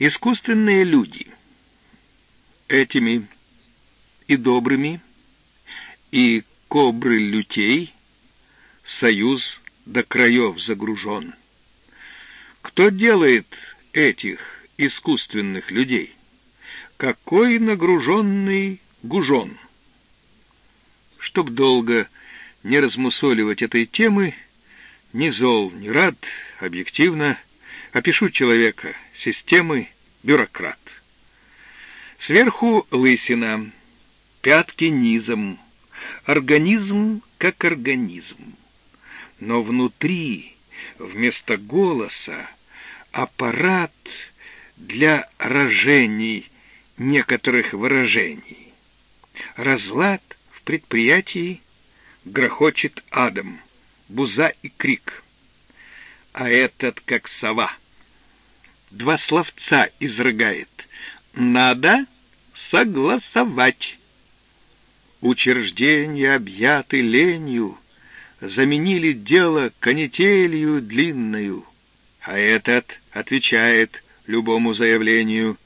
Искусственные люди. Этими и добрыми, и кобры лютей союз до краев загружен. Кто делает этих искусственных людей? Какой нагруженный гужон? Чтоб долго не размусоливать этой темы, ни зол, ни рад, объективно, опишу человека, системы, бюрократ. Сверху лысина, пятки низом, организм как организм. Но внутри, вместо голоса, аппарат для рожений некоторых выражений. Разлад в предприятии грохочет адом, буза и крик. А этот как сова. Два словца изрыгает. Надо согласовать. Учреждения, объяты ленью, заменили дело канителью длинную, а этот отвечает любому заявлению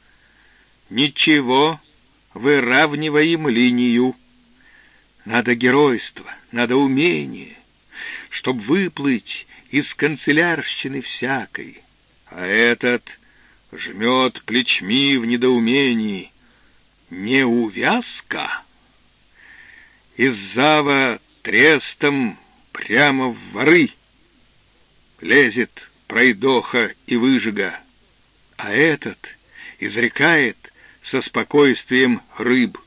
«Ничего, выравниваем линию». Надо геройство, надо умение, чтоб выплыть из канцелярщины всякой, а этот жмет плечми в недоумении. Не увязка? Из зава трестом прямо в воры лезет пройдоха и выжига, а этот изрекает со спокойствием рыб.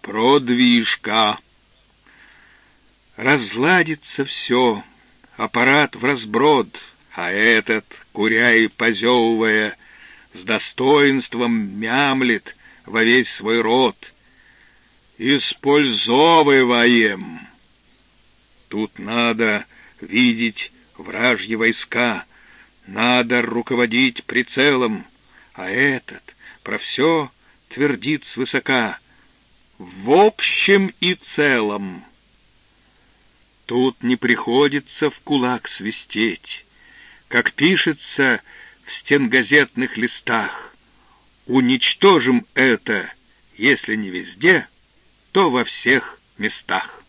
Продвижка. Разладится все, аппарат в разброд, а этот, куря и позевывая, с достоинством мямлет во весь свой рот. Использовываем. Тут надо видеть вражьи войска, надо руководить прицелом, а этот про все твердит свысока. В общем и целом. Тут не приходится в кулак свистеть, как пишется в стенгазетных листах. Уничтожим это, если не везде, то во всех местах.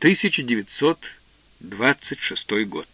1926 год.